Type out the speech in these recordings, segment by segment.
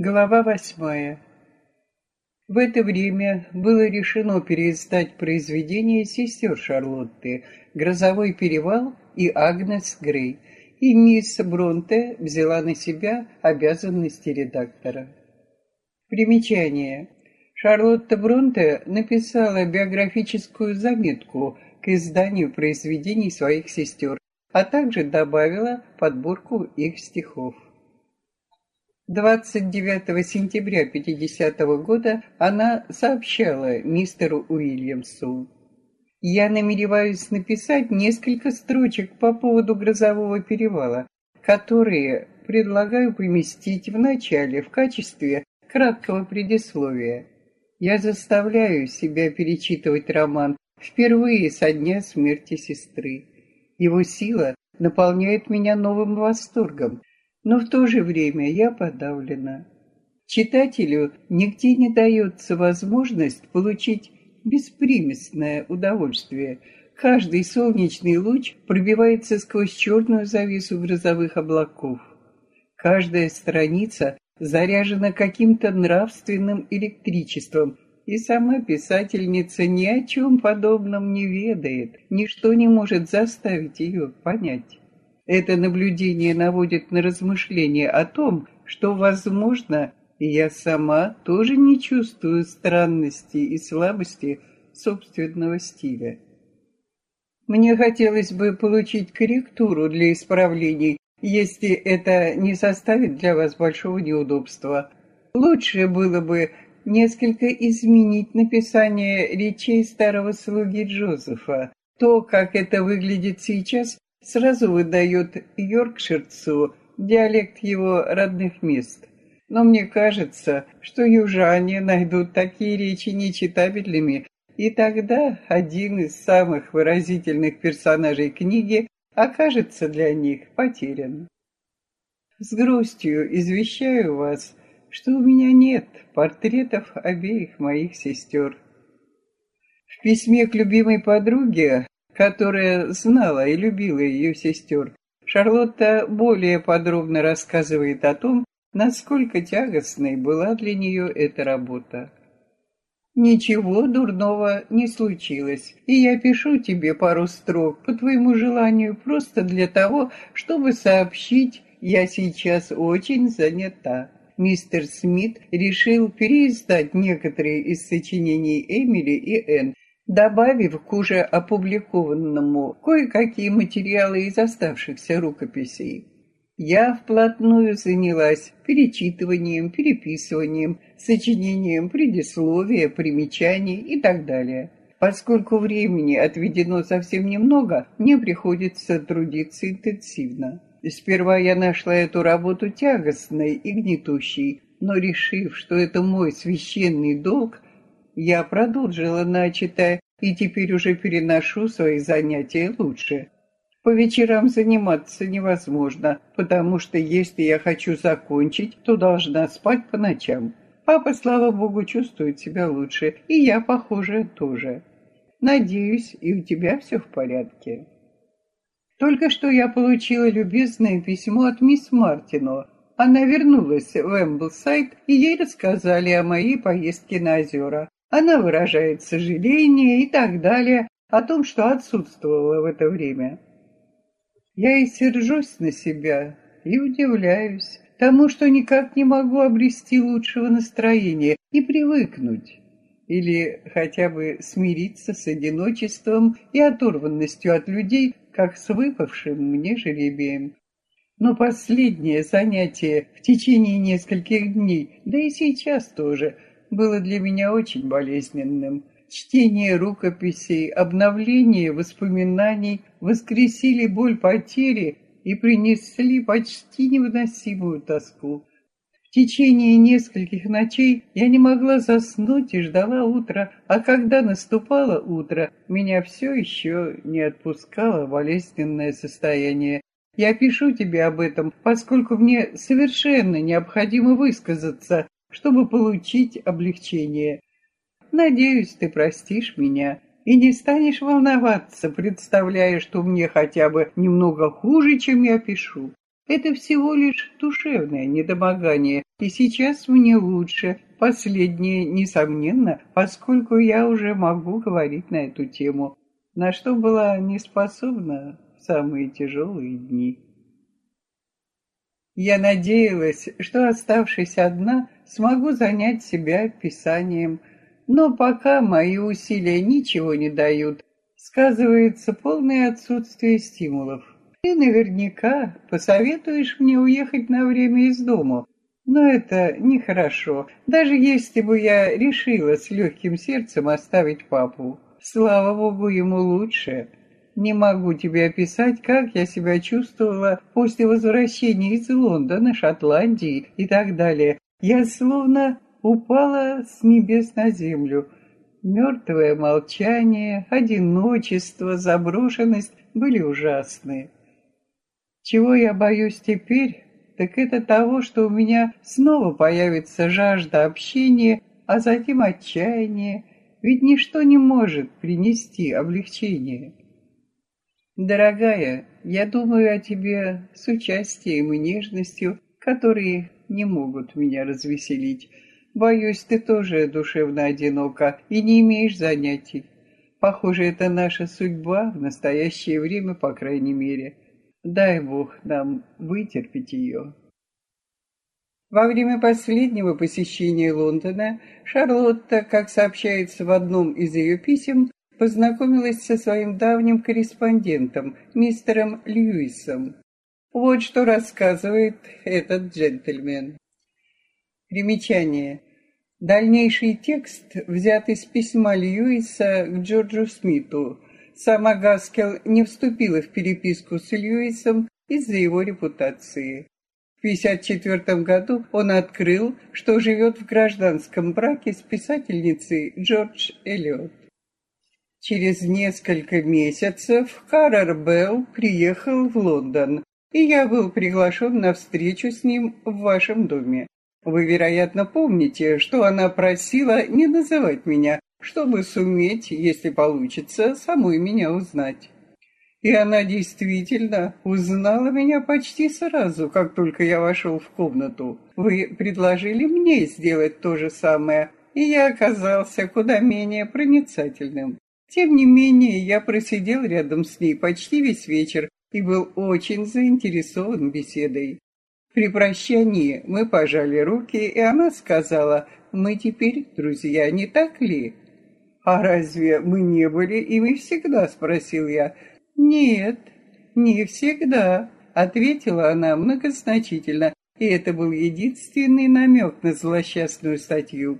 Глава восьмая. В это время было решено переиздать произведения сестер Шарлотты «Грозовой перевал» и «Агнес Грей», и мисс Бронте взяла на себя обязанности редактора. Примечание. Шарлотта Бронте написала биографическую заметку к изданию произведений своих сестер, а также добавила подборку их стихов. 29 сентября 50 -го года она сообщала мистеру Уильямсу. «Я намереваюсь написать несколько строчек по поводу грозового перевала, которые предлагаю поместить в начале в качестве краткого предисловия. Я заставляю себя перечитывать роман впервые со дня смерти сестры. Его сила наполняет меня новым восторгом, но в то же время я подавлена. Читателю нигде не дается возможность получить беспримесное удовольствие. Каждый солнечный луч пробивается сквозь черную завесу грозовых облаков. Каждая страница заряжена каким-то нравственным электричеством, и сама писательница ни о чем подобном не ведает, ничто не может заставить ее понять. Это наблюдение наводит на размышления о том, что, возможно, я сама тоже не чувствую странности и слабости собственного стиля. Мне хотелось бы получить корректуру для исправлений, если это не составит для вас большого неудобства. Лучше было бы несколько изменить написание речей старого слуги Джозефа. То, как это выглядит сейчас, сразу выдает йоркширцу диалект его родных мест. Но мне кажется, что южане найдут такие речи нечитабельными, и тогда один из самых выразительных персонажей книги окажется для них потерян. С грустью извещаю вас, что у меня нет портретов обеих моих сестер. В письме к любимой подруге которая знала и любила ее сестер, Шарлотта более подробно рассказывает о том, насколько тягостной была для нее эта работа. Ничего дурного не случилось, и я пишу тебе пару строк по твоему желанию просто для того, чтобы сообщить, я сейчас очень занята. Мистер Смит решил переиздать некоторые из сочинений Эмили и Энн добавив к уже опубликованному кое-какие материалы из оставшихся рукописей. Я вплотную занялась перечитыванием, переписыванием, сочинением предисловия, примечаний и так далее. Поскольку времени отведено совсем немного, мне приходится трудиться интенсивно. Сперва я нашла эту работу тягостной и гнетущей, но решив, что это мой священный долг, я продолжила начатое и теперь уже переношу свои занятия лучше. По вечерам заниматься невозможно, потому что если я хочу закончить, то должна спать по ночам. Папа, слава богу, чувствует себя лучше, и я, похоже, тоже. Надеюсь, и у тебя все в порядке. Только что я получила любезное письмо от мисс Мартино. Она вернулась в Эмблсайд, и ей рассказали о моей поездке на озера. Она выражает сожаление и так далее о том, что отсутствовала в это время. Я и сержусь на себя, и удивляюсь тому, что никак не могу обрести лучшего настроения и привыкнуть, или хотя бы смириться с одиночеством и оторванностью от людей, как с выпавшим мне жеребием. Но последнее занятие в течение нескольких дней, да и сейчас тоже – было для меня очень болезненным. Чтение рукописей, обновление воспоминаний воскресили боль потери и принесли почти невыносимую тоску. В течение нескольких ночей я не могла заснуть и ждала утра, а когда наступало утро, меня все еще не отпускало болезненное состояние. Я пишу тебе об этом, поскольку мне совершенно необходимо высказаться, чтобы получить облегчение. Надеюсь, ты простишь меня и не станешь волноваться, представляя, что мне хотя бы немного хуже, чем я пишу. Это всего лишь душевное недомогание, и сейчас мне лучше. Последнее, несомненно, поскольку я уже могу говорить на эту тему, на что была не способна в самые тяжелые дни. Я надеялась, что, оставшись одна, смогу занять себя писанием, но пока мои усилия ничего не дают, сказывается полное отсутствие стимулов. Ты наверняка посоветуешь мне уехать на время из дома, но это нехорошо, даже если бы я решила с легким сердцем оставить папу. Слава богу, ему лучше. Не могу тебе описать, как я себя чувствовала после возвращения из Лондона, Шотландии и так далее. Я словно упала с небес на землю. Мертвое молчание, одиночество, заброшенность были ужасные. Чего я боюсь теперь, так это того, что у меня снова появится жажда общения, а затем отчаяние, ведь ничто не может принести облегчение. Дорогая, я думаю о тебе с участием и нежностью, которые не могут меня развеселить. Боюсь, ты тоже душевно одинока и не имеешь занятий. Похоже, это наша судьба в настоящее время, по крайней мере. Дай Бог нам вытерпеть ее. Во время последнего посещения Лондона Шарлотта, как сообщается в одном из ее писем, познакомилась со своим давним корреспондентом, мистером Льюисом. Вот что рассказывает этот джентльмен. Примечание. Дальнейший текст взят из письма Льюиса к Джорджу Смиту, Сама Гаскел не вступила в переписку с Льюисом из-за его репутации. В 1954 году он открыл, что живет в гражданском браке с писательницей Джордж Эллиот. Через несколько месяцев Каррер Белл приехал в Лондон, и я был приглашен на встречу с ним в вашем доме. Вы, вероятно, помните, что она просила не называть меня чтобы суметь, если получится, самой меня узнать. И она действительно узнала меня почти сразу, как только я вошел в комнату. Вы предложили мне сделать то же самое, и я оказался куда менее проницательным. Тем не менее, я просидел рядом с ней почти весь вечер и был очень заинтересован беседой. При прощании мы пожали руки, и она сказала, «Мы теперь друзья, не так ли?» «А разве мы не были ими всегда?» — спросил я. «Нет, не всегда», — ответила она многозначительно, и это был единственный намек на злосчастную статью.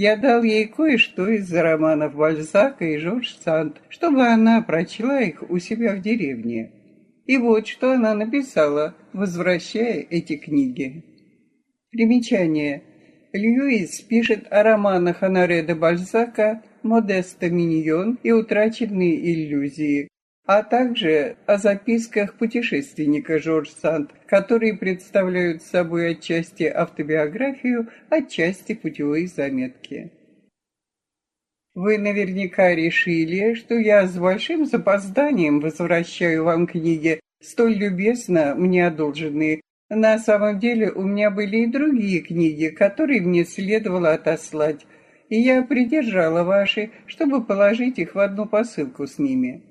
Я дал ей кое-что из романов Бальзака и Жорж Санд, чтобы она прочла их у себя в деревне. И вот что она написала, возвращая эти книги. Примечание. Льюис пишет о романах Анаре де Бальзака Модеста Миньон и утраченные иллюзии, а также о записках путешественника Жорж Санд, которые представляют собой отчасти автобиографию, отчасти путевые заметки. Вы наверняка решили, что я с большим запозданием возвращаю вам книги, столь любезно мне одолженные. На самом деле у меня были и другие книги, которые мне следовало отослать, и я придержала ваши, чтобы положить их в одну посылку с ними.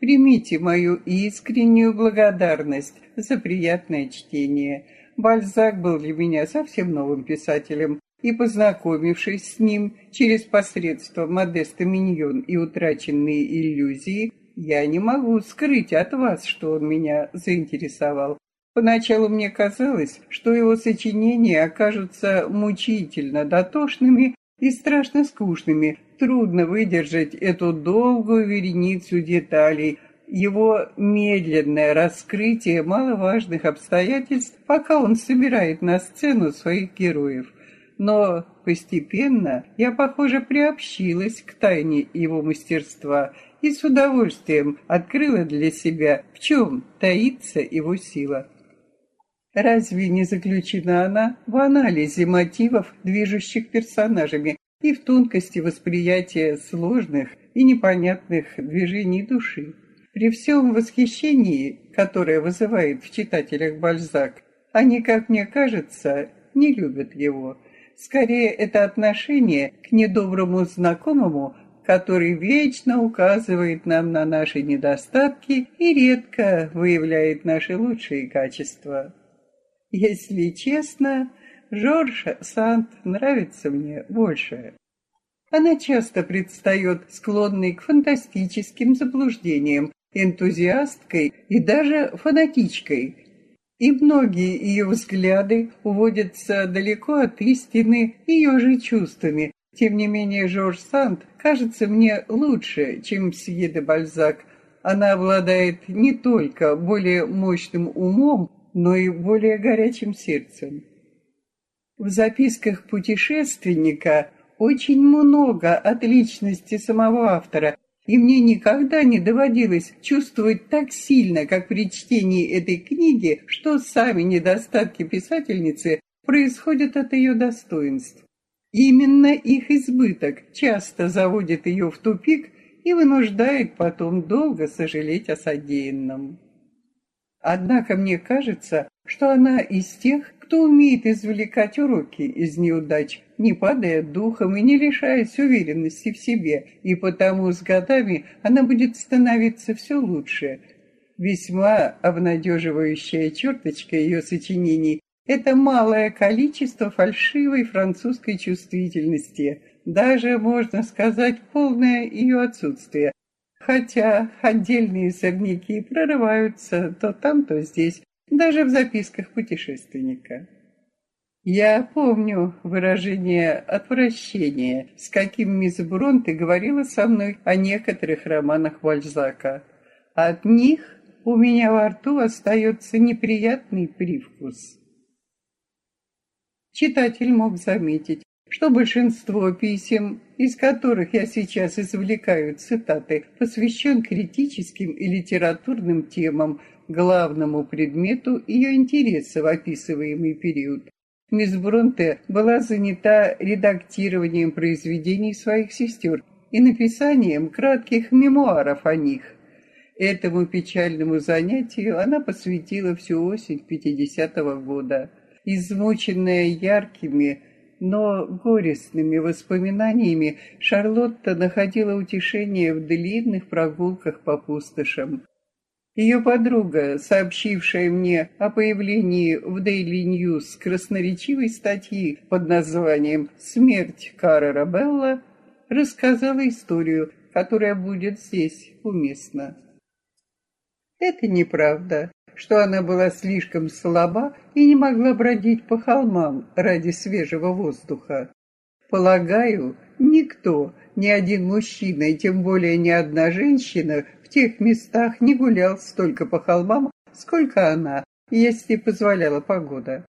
Примите мою искреннюю благодарность за приятное чтение. Бальзак был для меня совсем новым писателем, и, познакомившись с ним через посредство Модеста Миньон и утраченные иллюзии, я не могу скрыть от вас, что он меня заинтересовал. Поначалу мне казалось, что его сочинения окажутся мучительно дотошными и страшно скучными. Трудно выдержать эту долгую вереницу деталей, его медленное раскрытие маловажных обстоятельств, пока он собирает на сцену своих героев. Но постепенно я, похоже, приобщилась к тайне его мастерства и с удовольствием открыла для себя, в чем таится его сила. Разве не заключена она в анализе мотивов, движущих персонажами, и в тонкости восприятия сложных и непонятных движений души? При всем восхищении, которое вызывает в читателях Бальзак, они, как мне кажется, не любят его. Скорее, это отношение к недоброму знакомому, который вечно указывает нам на наши недостатки и редко выявляет наши лучшие качества. Если честно, Жорж Санд нравится мне больше. Она часто предстает склонной к фантастическим заблуждениям, энтузиасткой и даже фанатичкой. И многие ее взгляды уводятся далеко от истины ее же чувствами. Тем не менее, Жорж Санд кажется мне лучше, чем Сье Бальзак. Она обладает не только более мощным умом, но и более горячим сердцем. В записках путешественника очень много от личности самого автора, и мне никогда не доводилось чувствовать так сильно, как при чтении этой книги, что сами недостатки писательницы происходят от ее достоинств. Именно их избыток часто заводит ее в тупик и вынуждает потом долго сожалеть о содеянном. Однако мне кажется, что она из тех, кто умеет извлекать уроки из неудач, не падая духом и не лишаясь уверенности в себе, и потому с годами она будет становиться все лучше. Весьма обнадеживающая черточка ее сочинений – это малое количество фальшивой французской чувствительности, даже, можно сказать, полное ее отсутствие, хотя отдельные сорняки прорываются то там, то здесь, даже в записках путешественника. Я помню выражение отвращения, с каким мисс Бронте говорила со мной о некоторых романах Вальзака. От них у меня во рту остается неприятный привкус. Читатель мог заметить, что большинство писем, из которых я сейчас извлекаю цитаты, посвящен критическим и литературным темам, главному предмету ее интереса в описываемый период. Мисс Бронте была занята редактированием произведений своих сестер и написанием кратких мемуаров о них. Этому печальному занятию она посвятила всю осень 50-го года. Измученная яркими, но горестными воспоминаниями Шарлотта находила утешение в длинных прогулках по пустошам. Ее подруга, сообщившая мне о появлении в Daily News красноречивой статьи под названием «Смерть Кара Рабелла», рассказала историю, которая будет здесь уместна. Это неправда, что она была слишком слаба и не могла бродить по холмам ради свежего воздуха. Полагаю, никто, ни один мужчина и тем более ни одна женщина в тех местах не гулял столько по холмам, сколько она, если позволяла погода.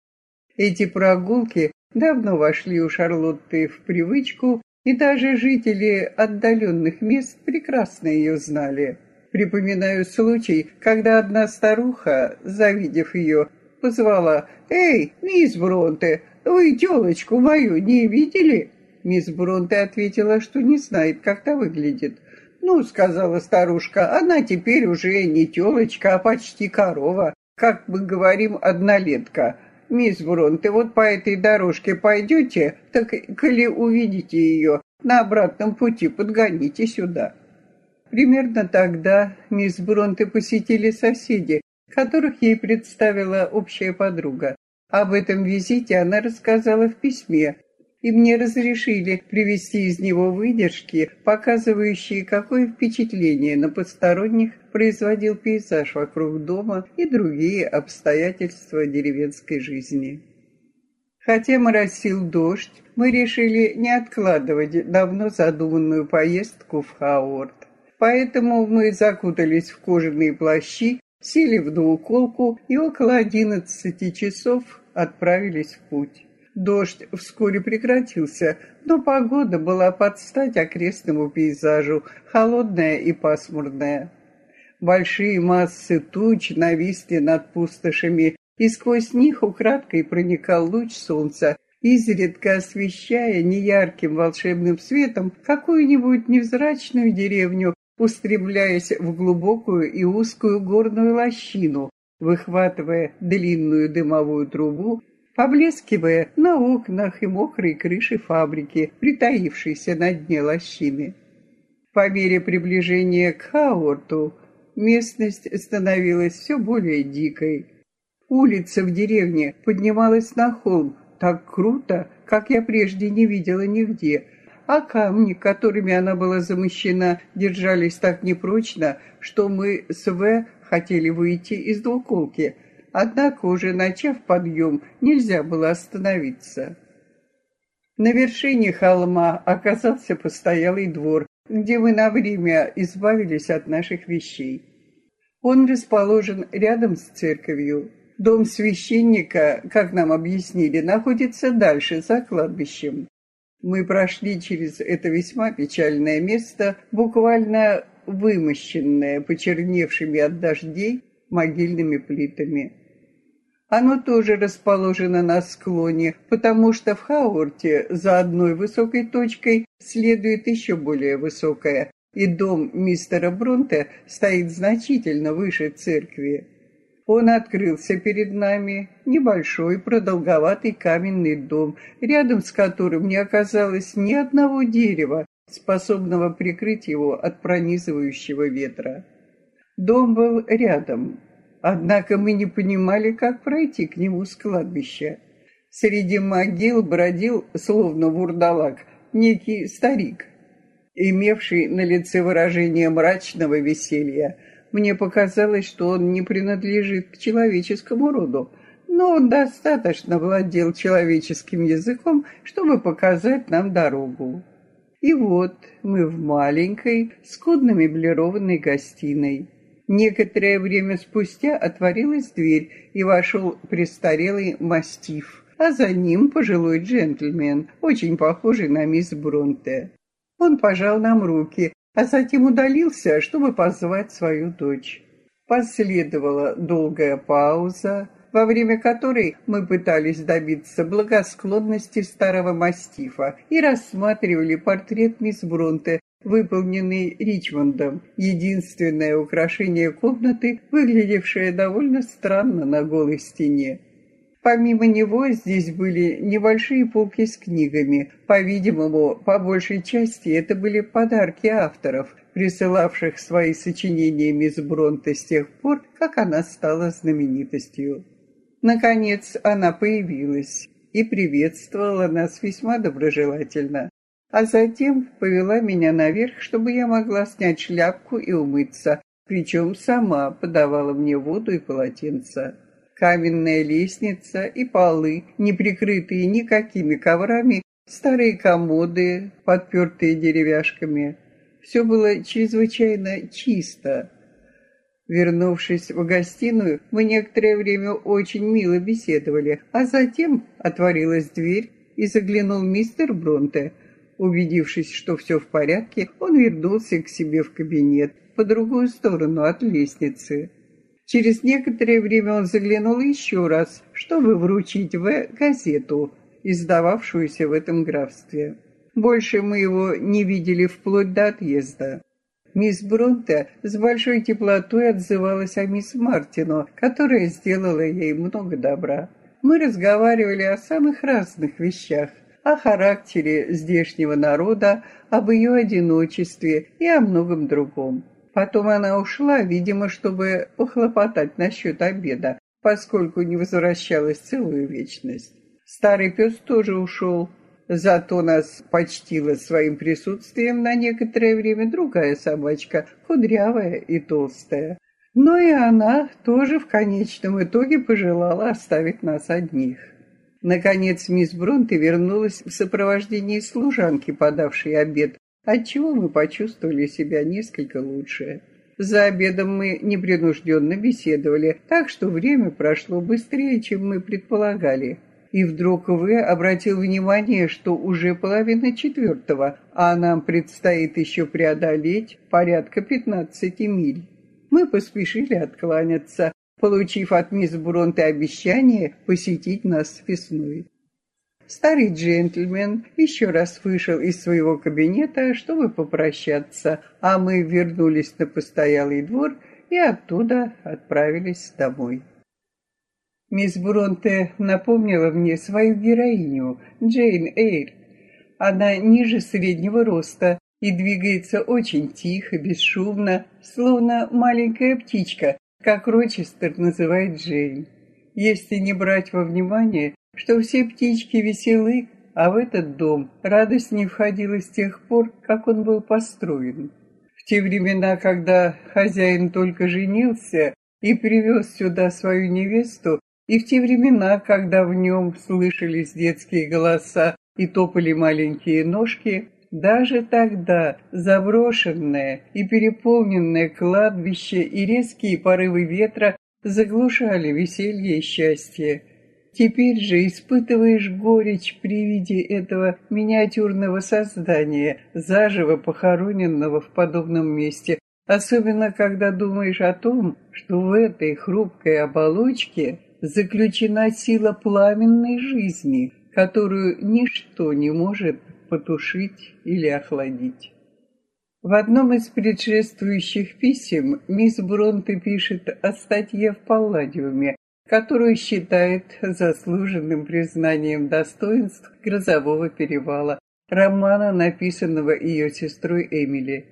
Эти прогулки давно вошли у Шарлотты в привычку, и даже жители отдаленных мест прекрасно ее знали. Припоминаю случай, когда одна старуха, завидев ее, позвала «Эй, мисс Бронте, вы телочку мою не видели?» Мисс Бронте ответила, что не знает, как та выглядит. «Ну, — сказала старушка, — она теперь уже не телочка, а почти корова, как мы говорим, однолетка. Мисс Брон, ты вот по этой дорожке пойдете, так, коли увидите ее, на обратном пути подгоните сюда». Примерно тогда мисс Бронте посетили соседи, которых ей представила общая подруга. Об этом визите она рассказала в письме, и мне разрешили привести из него выдержки, показывающие, какое впечатление на посторонних производил пейзаж вокруг дома и другие обстоятельства деревенской жизни. Хотя моросил дождь, мы решили не откладывать давно задуманную поездку в Хаорт. Поэтому мы закутались в кожаные плащи, сели в двуколку и около одиннадцати часов отправились в путь. Дождь вскоре прекратился, но погода была под стать окрестному пейзажу, холодная и пасмурная. Большие массы туч нависли над пустошами, и сквозь них украдкой проникал луч солнца, изредка освещая неярким волшебным светом какую-нибудь невзрачную деревню устремляясь в глубокую и узкую горную лощину, выхватывая длинную дымовую трубу, поблескивая на окнах и мокрой крыше фабрики, притаившейся на дне лощины. По мере приближения к Хаорту местность становилась все более дикой. Улица в деревне поднималась на холм так круто, как я прежде не видела нигде, а камни, которыми она была замощена, держались так непрочно, что мы с В хотели выйти из двуколки, однако уже начав подъем, нельзя было остановиться. На вершине холма оказался постоялый двор, где мы на время избавились от наших вещей. Он расположен рядом с церковью. Дом священника, как нам объяснили, находится дальше, за кладбищем. Мы прошли через это весьма печальное место, буквально вымощенное почерневшими от дождей могильными плитами. Оно тоже расположено на склоне, потому что в Хаурте за одной высокой точкой следует еще более высокая, и дом мистера Бронте стоит значительно выше церкви. Он открылся перед нами, небольшой продолговатый каменный дом, рядом с которым не оказалось ни одного дерева, способного прикрыть его от пронизывающего ветра. Дом был рядом, Однако мы не понимали, как пройти к нему с кладбища. Среди могил бродил, словно вурдалак, некий старик, имевший на лице выражение мрачного веселья. Мне показалось, что он не принадлежит к человеческому роду, но он достаточно владел человеческим языком, чтобы показать нам дорогу. И вот мы в маленькой, скудно меблированной гостиной. Некоторое время спустя отворилась дверь, и вошел престарелый мастиф, а за ним пожилой джентльмен, очень похожий на мисс Бронте. Он пожал нам руки, а затем удалился, чтобы позвать свою дочь. Последовала долгая пауза, во время которой мы пытались добиться благосклонности старого мастифа и рассматривали портрет мисс Бронте, выполненный Ричмондом, единственное украшение комнаты, выглядевшее довольно странно на голой стене. Помимо него здесь были небольшие полки с книгами. По-видимому, по большей части это были подарки авторов, присылавших свои сочинения мисс Бронте с тех пор, как она стала знаменитостью. Наконец она появилась и приветствовала нас весьма доброжелательно а затем повела меня наверх, чтобы я могла снять шляпку и умыться, причем сама подавала мне воду и полотенце. Каменная лестница и полы, не прикрытые никакими коврами, старые комоды, подпертые деревяшками. Все было чрезвычайно чисто. Вернувшись в гостиную, мы некоторое время очень мило беседовали, а затем отворилась дверь и заглянул мистер Бронте, Убедившись, что все в порядке, он вернулся к себе в кабинет по другую сторону от лестницы. Через некоторое время он заглянул еще раз, чтобы вручить В газету, издававшуюся в этом графстве. Больше мы его не видели вплоть до отъезда. Мисс Бронте с большой теплотой отзывалась о мисс Мартино, которая сделала ей много добра. Мы разговаривали о самых разных вещах, о характере здешнего народа, об ее одиночестве и о многом другом. Потом она ушла, видимо, чтобы похлопотать насчет обеда, поскольку не возвращалась целую вечность. Старый пес тоже ушел, зато нас почтила своим присутствием на некоторое время другая собачка, кудрявая и толстая. Но и она тоже в конечном итоге пожелала оставить нас одних. Наконец мисс Бронте вернулась в сопровождении служанки, подавшей обед, отчего мы почувствовали себя несколько лучше. За обедом мы непринужденно беседовали, так что время прошло быстрее, чем мы предполагали. И вдруг вы обратил внимание, что уже половина четвертого, а нам предстоит еще преодолеть порядка пятнадцати миль. Мы поспешили откланяться, получив от мисс Бронте обещание посетить нас весной. Старый джентльмен еще раз вышел из своего кабинета, чтобы попрощаться, а мы вернулись на постоялый двор и оттуда отправились домой. Мисс Бронте напомнила мне свою героиню, Джейн Эйр. Она ниже среднего роста и двигается очень тихо, бесшумно, словно маленькая птичка, как Рочестер называет Джейн. Если не брать во внимание, что все птички веселы, а в этот дом радость не входила с тех пор, как он был построен. В те времена, когда хозяин только женился и привез сюда свою невесту, и в те времена, когда в нем слышались детские голоса и топали маленькие ножки, даже тогда заброшенное и переполненное кладбище и резкие порывы ветра заглушали веселье и счастье. Теперь же испытываешь горечь при виде этого миниатюрного создания, заживо похороненного в подобном месте, особенно когда думаешь о том, что в этой хрупкой оболочке заключена сила пламенной жизни, которую ничто не может потушить или охладить. В одном из предшествующих писем мисс Бронте пишет о статье в Палладиуме, которую считает заслуженным признанием достоинств «Грозового перевала», романа, написанного ее сестрой Эмили.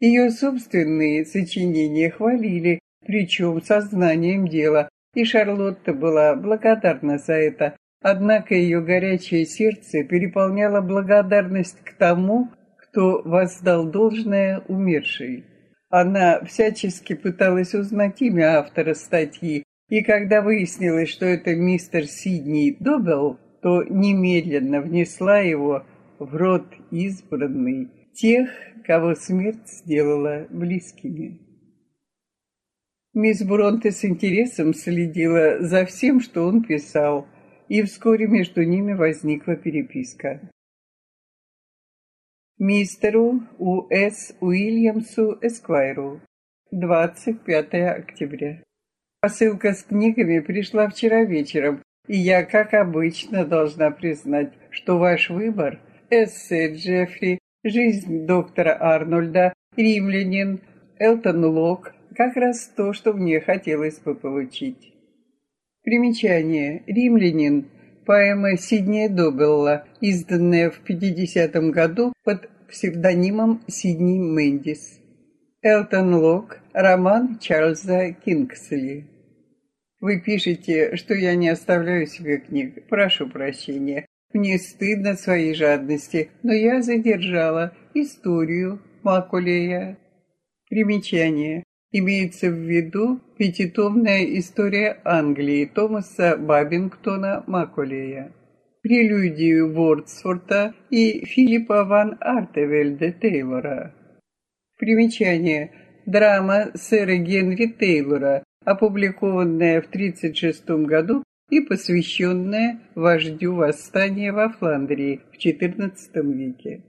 Ее собственные сочинения хвалили, причем сознанием дела, и Шарлотта была благодарна за это, однако ее горячее сердце переполняло благодарность к тому, кто воздал должное умершей. Она всячески пыталась узнать имя автора статьи, и когда выяснилось, что это мистер Сидни Добелл, то немедленно внесла его в род избранный тех, кого смерть сделала близкими. Мисс Бронте с интересом следила за всем, что он писал, и вскоре между ними возникла переписка. Мистеру У.С. Уильямсу Эсквайру, 25 октября. Посылка с книгами пришла вчера вечером, и я, как обычно, должна признать, что ваш выбор – эссе Джеффри, жизнь доктора Арнольда, римлянин, Элтон Лок – как раз то, что мне хотелось бы получить. Примечание. Римлянин. Поэма Сиднея Добелла, изданная в 50-м году под псевдонимом Сидни Мэндис. Элтон Лок. Роман Чарльза Кингсли. Вы пишете, что я не оставляю себе книг. Прошу прощения. Мне стыдно своей жадности, но я задержала историю Макулея. Примечание. Имеется в виду пятитомная история Англии Томаса Бабингтона Макулея. Прелюдию Вордсворта и Филиппа ван Артевельда Тейлора. Примечание. Драма сэра Генри Тейлора, опубликованная в 1936 году и посвященная вождю восстания во Фландрии в XIV веке.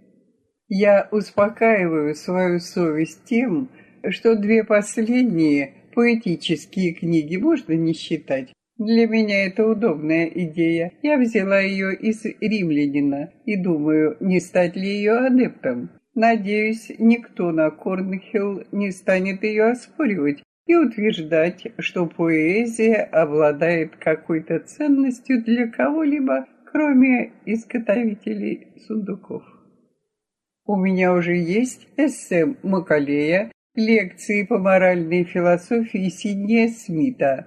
Я успокаиваю свою совесть тем, что две последние поэтические книги можно не считать. Для меня это удобная идея. Я взяла ее из «Римлянина» и думаю, не стать ли ее адептом. Надеюсь, никто на Корнхилл не станет ее оспоривать, и утверждать, что поэзия обладает какой-то ценностью для кого-либо, кроме изготовителей сундуков. У меня уже есть эссе Макалея, лекции по моральной философии Сиднея Смита.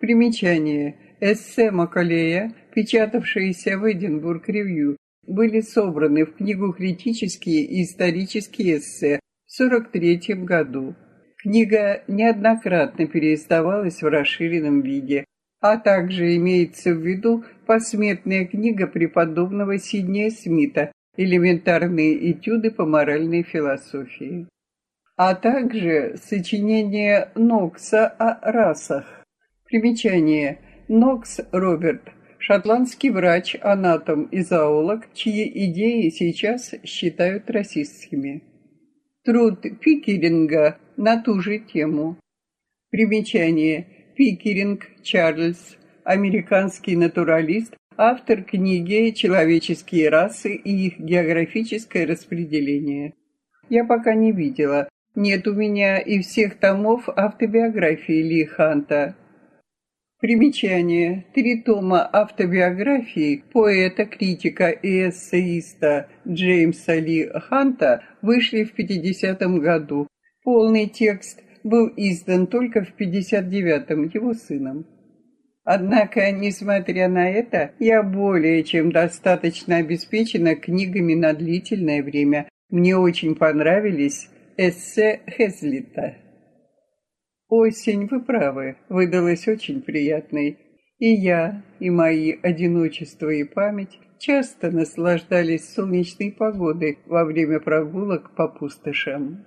Примечание. Эссе Макалея, печатавшиеся в Эдинбург Ревью, были собраны в книгу «Критические и исторические эссе» в 1943 году. Книга неоднократно переиздавалась в расширенном виде, а также имеется в виду посмертная книга преподобного Сиднея Смита «Элементарные этюды по моральной философии», а также сочинение Нокса о расах. Примечание. Нокс Роберт – шотландский врач-анатом и зоолог, чьи идеи сейчас считают расистскими. Труд Пикеринга на ту же тему. Примечание. Пикеринг Чарльз, американский натуралист, автор книги «Человеческие расы и их географическое распределение». Я пока не видела. Нет у меня и всех томов автобиографии Ли Ханта. Примечание. Три тома автобиографии поэта, критика и эссеиста Джеймса Ли Ханта вышли в 50-м году. Полный текст был издан только в 59-м его сыном. Однако, несмотря на это, я более чем достаточно обеспечена книгами на длительное время. Мне очень понравились эссе Хезлита. Осень, вы правы, выдалась очень приятной. И я, и мои одиночество и память часто наслаждались солнечной погодой во время прогулок по пустошам.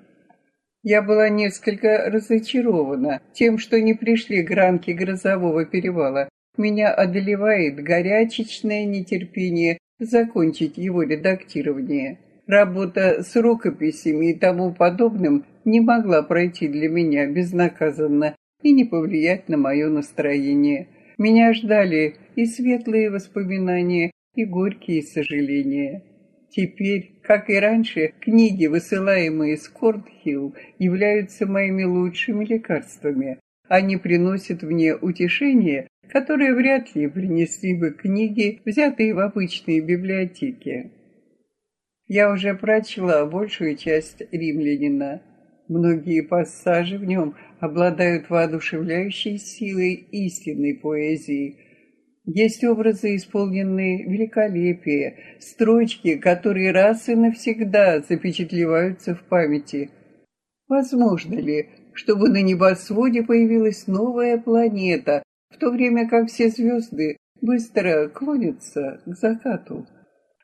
Я была несколько разочарована тем, что не пришли гранки грозового перевала. Меня одолевает горячечное нетерпение закончить его редактирование. Работа с рукописями и тому подобным не могла пройти для меня безнаказанно и не повлиять на мое настроение. Меня ждали и светлые воспоминания, и горькие сожаления. Теперь, как и раньше, книги, высылаемые с Корнхилл, являются моими лучшими лекарствами. Они приносят мне утешение, которое вряд ли принесли бы книги, взятые в обычные библиотеки. Я уже прочла большую часть «Римлянина». Многие пассажи в нем обладают воодушевляющей силой истинной поэзии – есть образы, исполненные великолепия, строчки, которые раз и навсегда запечатлеваются в памяти. Возможно ли, чтобы на небосводе появилась новая планета, в то время как все звезды быстро клонятся к закату?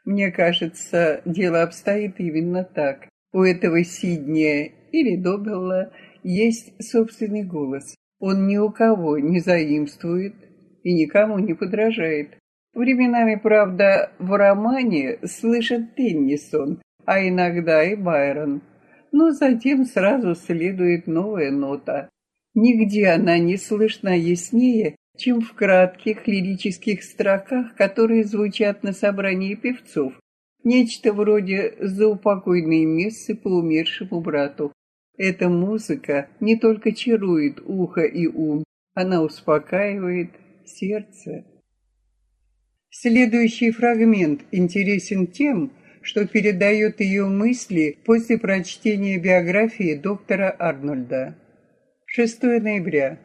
Мне кажется, дело обстоит именно так. У этого Сидния или Добелла есть собственный голос. Он ни у кого не заимствует, и никому не подражает. Временами, правда, в романе слышит Теннисон, а иногда и Байрон. Но затем сразу следует новая нота. Нигде она не слышна яснее, чем в кратких лирических строках, которые звучат на собрании певцов. Нечто вроде заупокойной мессы по умершему брату. Эта музыка не только чарует ухо и ум, она успокаивает, сердце. Следующий фрагмент интересен тем, что передает ее мысли после прочтения биографии доктора Арнольда. 6 ноября.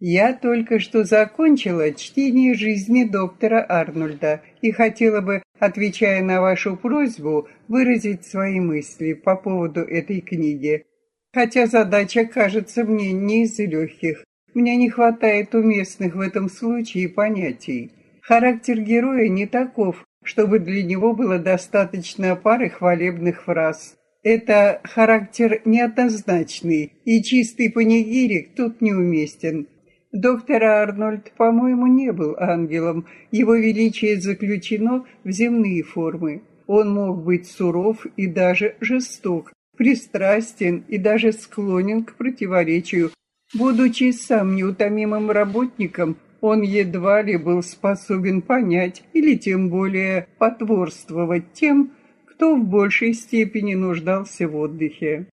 Я только что закончила чтение жизни доктора Арнольда и хотела бы, отвечая на вашу просьбу, выразить свои мысли по поводу этой книги. Хотя задача кажется мне не из легких, мне не хватает уместных в этом случае понятий. Характер героя не таков, чтобы для него было достаточно пары хвалебных фраз. Это характер неоднозначный, и чистый панигирик тут неуместен. Доктор Арнольд, по-моему, не был ангелом. Его величие заключено в земные формы. Он мог быть суров и даже жесток, пристрастен и даже склонен к противоречию Будучи сам неутомимым работником, он едва ли был способен понять или тем более потворствовать тем, кто в большей степени нуждался в отдыхе.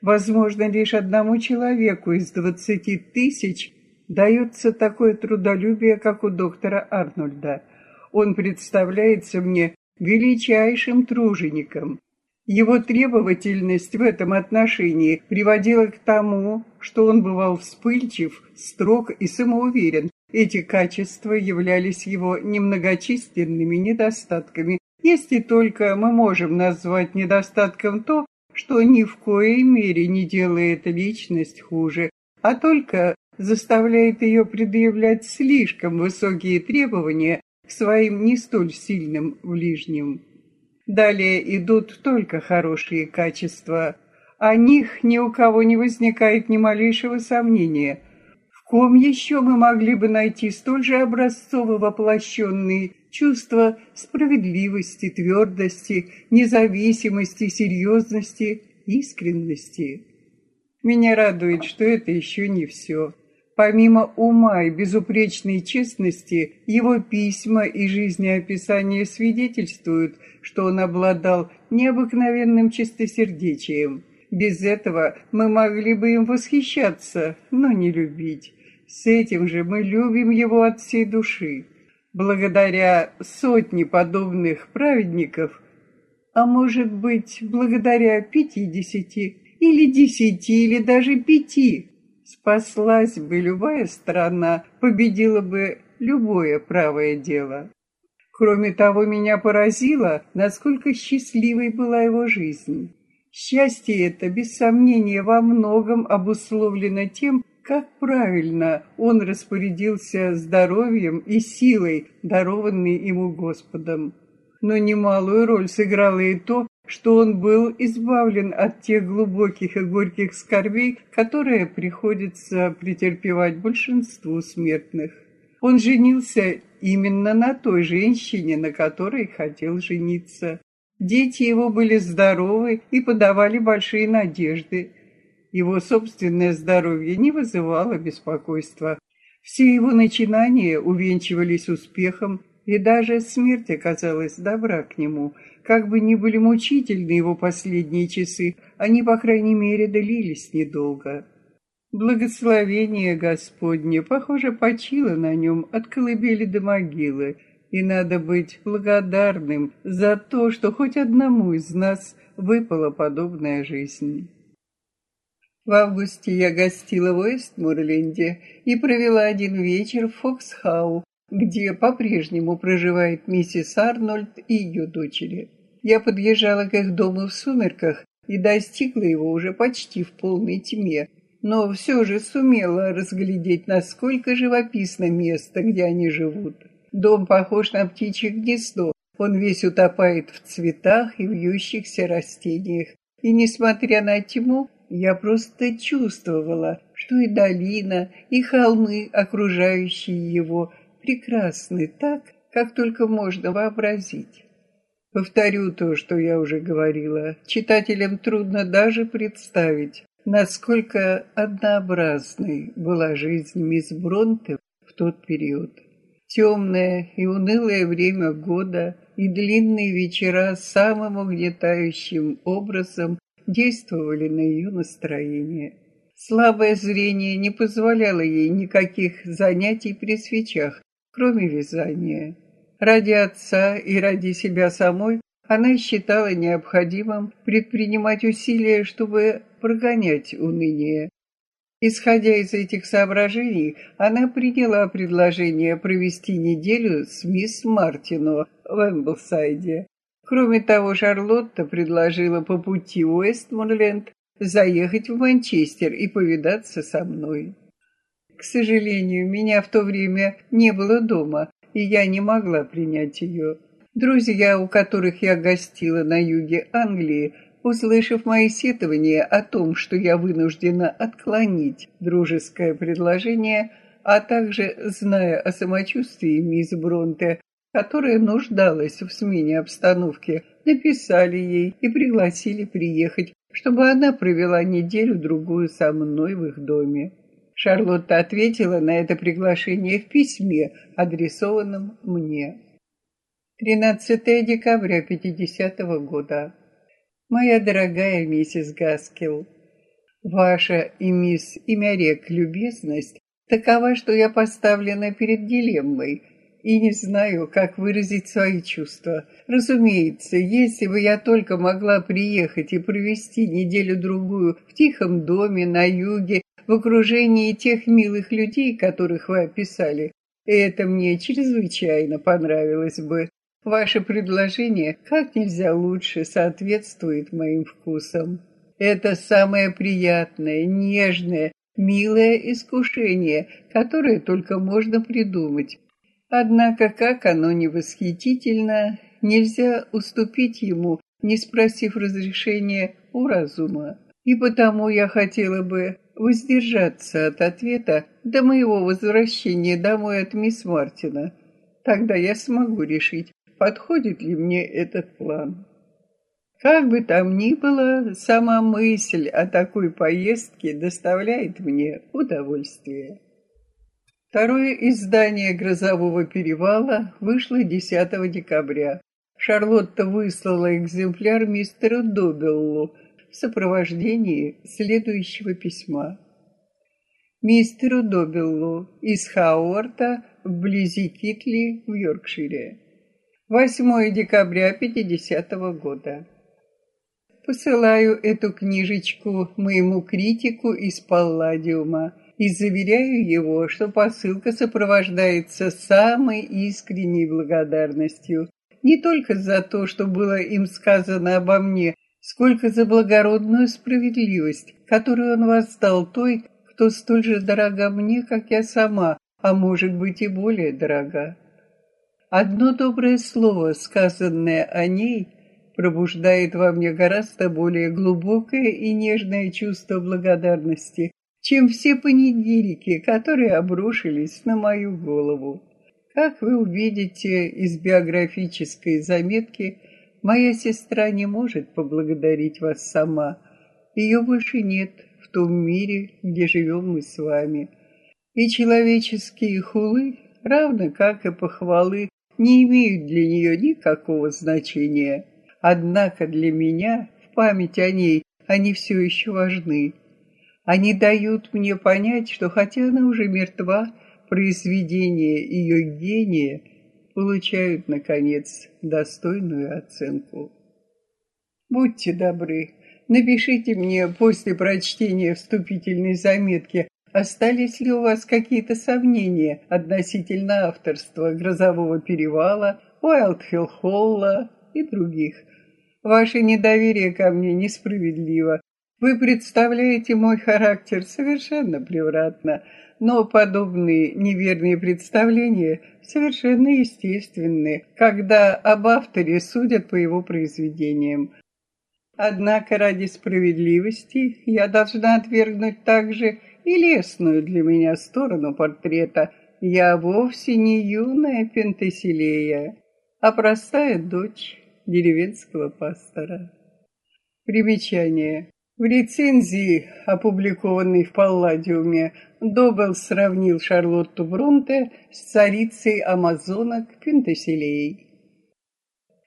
Возможно, лишь одному человеку из двадцати тысяч дается такое трудолюбие, как у доктора Арнольда. Он представляется мне величайшим тружеником, его требовательность в этом отношении приводила к тому, что он бывал вспыльчив, строг и самоуверен. Эти качества являлись его немногочисленными недостатками, если только мы можем назвать недостатком то, что ни в коей мере не делает личность хуже, а только заставляет ее предъявлять слишком высокие требования к своим не столь сильным ближним. Далее идут только хорошие качества. О них ни у кого не возникает ни малейшего сомнения. В ком еще мы могли бы найти столь же образцово воплощенные чувства справедливости, твердости, независимости, серьезности, искренности? Меня радует, что это еще не все. Помимо ума и безупречной честности, его письма и жизнеописания свидетельствуют, что он обладал необыкновенным чистосердечием. Без этого мы могли бы им восхищаться, но не любить. С этим же мы любим его от всей души. Благодаря сотне подобных праведников, а может быть, благодаря пятидесяти или десяти или даже пяти, спаслась бы любая страна, победила бы любое правое дело. Кроме того, меня поразило, насколько счастливой была его жизнь. Счастье это, без сомнения, во многом обусловлено тем, как правильно он распорядился здоровьем и силой, дарованной ему Господом. Но немалую роль сыграло и то, что он был избавлен от тех глубоких и горьких скорбей, которые приходится претерпевать большинству смертных. Он женился именно на той женщине, на которой хотел жениться. Дети его были здоровы и подавали большие надежды. Его собственное здоровье не вызывало беспокойства. Все его начинания увенчивались успехом, и даже смерть оказалась добра к нему. Как бы ни были мучительны его последние часы, они, по крайней мере, длились недолго. Благословение Господне, похоже, почило на нем от колыбели до могилы, и надо быть благодарным за то, что хоть одному из нас выпала подобная жизнь. В августе я гостила в Эстмурленде и провела один вечер в Фоксхау, где по-прежнему проживает миссис Арнольд и ее дочери. Я подъезжала к их дому в сумерках и достигла его уже почти в полной тьме, но все же сумела разглядеть, насколько живописно место, где они живут. Дом похож на птичье гнездо. Он весь утопает в цветах и вьющихся растениях. И, несмотря на тьму, я просто чувствовала, что и долина, и холмы, окружающие его, прекрасны так, как только можно вообразить. Повторю то, что я уже говорила. Читателям трудно даже представить, насколько однообразной была жизнь мисс Бронте в тот период. Темное и унылое время года и длинные вечера самым угнетающим образом действовали на ее настроение. Слабое зрение не позволяло ей никаких занятий при свечах, кроме вязания. Ради отца и ради себя самой она считала необходимым предпринимать усилия, чтобы прогонять уныние. Исходя из этих соображений, она приняла предложение провести неделю с мисс Мартино в Эмблсайде. Кроме того, Шарлотта предложила по пути в Уэстморленд заехать в Манчестер и повидаться со мной. К сожалению, меня в то время не было дома, и я не могла принять ее. Друзья, у которых я гостила на юге Англии, услышав мои сетования о том, что я вынуждена отклонить дружеское предложение, а также зная о самочувствии мисс Бронте, которая нуждалась в смене обстановки, написали ей и пригласили приехать, чтобы она провела неделю-другую со мной в их доме. Шарлотта ответила на это приглашение в письме, адресованном мне. 13 декабря 50 -го года. Моя дорогая миссис Гаскел, ваша и мисс Имярек любезность такова, что я поставлена перед дилеммой и не знаю, как выразить свои чувства. Разумеется, если бы я только могла приехать и провести неделю-другую в тихом доме на юге, в окружении тех милых людей, которых вы описали, это мне чрезвычайно понравилось бы. Ваше предложение как нельзя лучше соответствует моим вкусам. Это самое приятное, нежное, милое искушение, которое только можно придумать. Однако, как оно не восхитительно, нельзя уступить ему, не спросив разрешения у разума. И потому я хотела бы воздержаться от ответа до моего возвращения домой от мисс Мартина. Тогда я смогу решить, подходит ли мне этот план. Как бы там ни было, сама мысль о такой поездке доставляет мне удовольствие. Второе издание «Грозового перевала» вышло 10 декабря. Шарлотта выслала экземпляр мистеру Добеллу в сопровождении следующего письма. Мистеру Добеллу из Хауарта вблизи Китли в Йоркшире. 8 декабря 50 -го года. Посылаю эту книжечку моему критику из Палладиума и заверяю его, что посылка сопровождается самой искренней благодарностью не только за то, что было им сказано обо мне, сколько за благородную справедливость, которую он воздал той, кто столь же дорога мне, как я сама, а может быть и более дорога. Одно доброе слово, сказанное о ней, пробуждает во мне гораздо более глубокое и нежное чувство благодарности, чем все панигирики, которые обрушились на мою голову. Как вы увидите из биографической заметки, моя сестра не может поблагодарить вас сама. Ее больше нет в том мире, где живем мы с вами. И человеческие хулы, равно как и похвалы, не имеют для нее никакого значения. Однако для меня, в память о ней, они все еще важны. Они дают мне понять, что хотя она уже мертва, произведения ее гения получают, наконец, достойную оценку. Будьте добры, напишите мне после прочтения вступительной заметки, остались ли у вас какие-то сомнения относительно авторства «Грозового перевала», «Уайлдхилл-Холла» и других. Ваше недоверие ко мне несправедливо. Вы представляете мой характер совершенно превратно – но подобные неверные представления совершенно естественны, когда об авторе судят по его произведениям. Однако ради справедливости я должна отвергнуть также и лесную для меня сторону портрета. Я вовсе не юная Пентеселея, а простая дочь деревенского пастора. Примечание. В рецензии, опубликованной в Палладиуме, Добел сравнил Шарлотту Бронте с царицей амазонок Пентеселеей.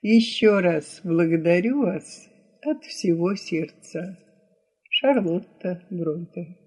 Еще раз благодарю вас от всего сердца. Шарлотта Бронте